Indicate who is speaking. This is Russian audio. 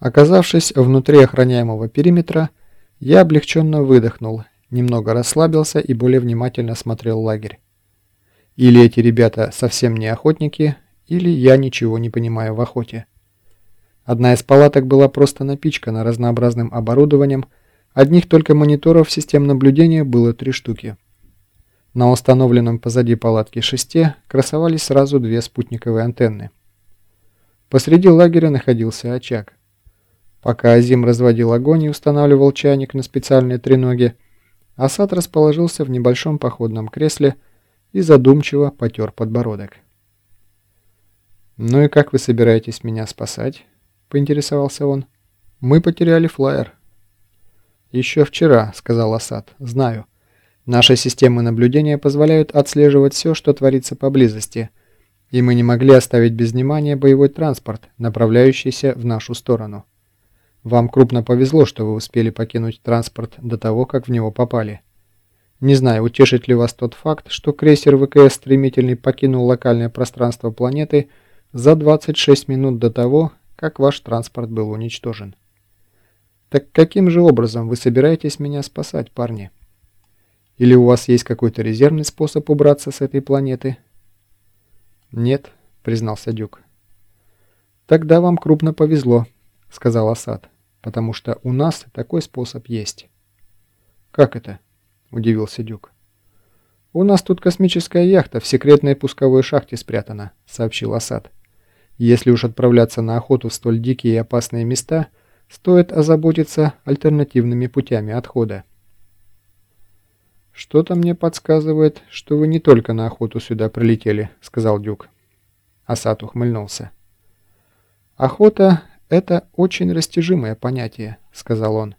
Speaker 1: Оказавшись внутри охраняемого периметра, я облегченно выдохнул, немного расслабился и более внимательно смотрел лагерь. Или эти ребята совсем не охотники, или я ничего не понимаю в охоте. Одна из палаток была просто напичкана разнообразным оборудованием, одних только мониторов систем наблюдения было три штуки. На установленном позади палатки шесте красовались сразу две спутниковые антенны. Посреди лагеря находился очаг. Пока Азим разводил огонь и устанавливал чайник на специальные треноги, Асад расположился в небольшом походном кресле и задумчиво потер подбородок. «Ну и как вы собираетесь меня спасать?» — поинтересовался он. «Мы потеряли флайер». «Еще вчера», — сказал Асад. «Знаю. Наши системы наблюдения позволяют отслеживать все, что творится поблизости, и мы не могли оставить без внимания боевой транспорт, направляющийся в нашу сторону». Вам крупно повезло, что вы успели покинуть транспорт до того, как в него попали. Не знаю, утешит ли вас тот факт, что крейсер ВКС «Стремительный» покинул локальное пространство планеты за 26 минут до того, как ваш транспорт был уничтожен. Так каким же образом вы собираетесь меня спасать, парни? Или у вас есть какой-то резервный способ убраться с этой планеты? Нет, признался Дюк. Тогда вам крупно повезло, сказал Асад потому что у нас такой способ есть». «Как это?» – удивился Дюк. «У нас тут космическая яхта в секретной пусковой шахте спрятана», – сообщил Асад. «Если уж отправляться на охоту в столь дикие и опасные места, стоит озаботиться альтернативными путями отхода». «Что-то мне подсказывает, что вы не только на охоту сюда прилетели», – сказал Дюк. Асад ухмыльнулся. «Охота «Это очень растяжимое понятие», — сказал он.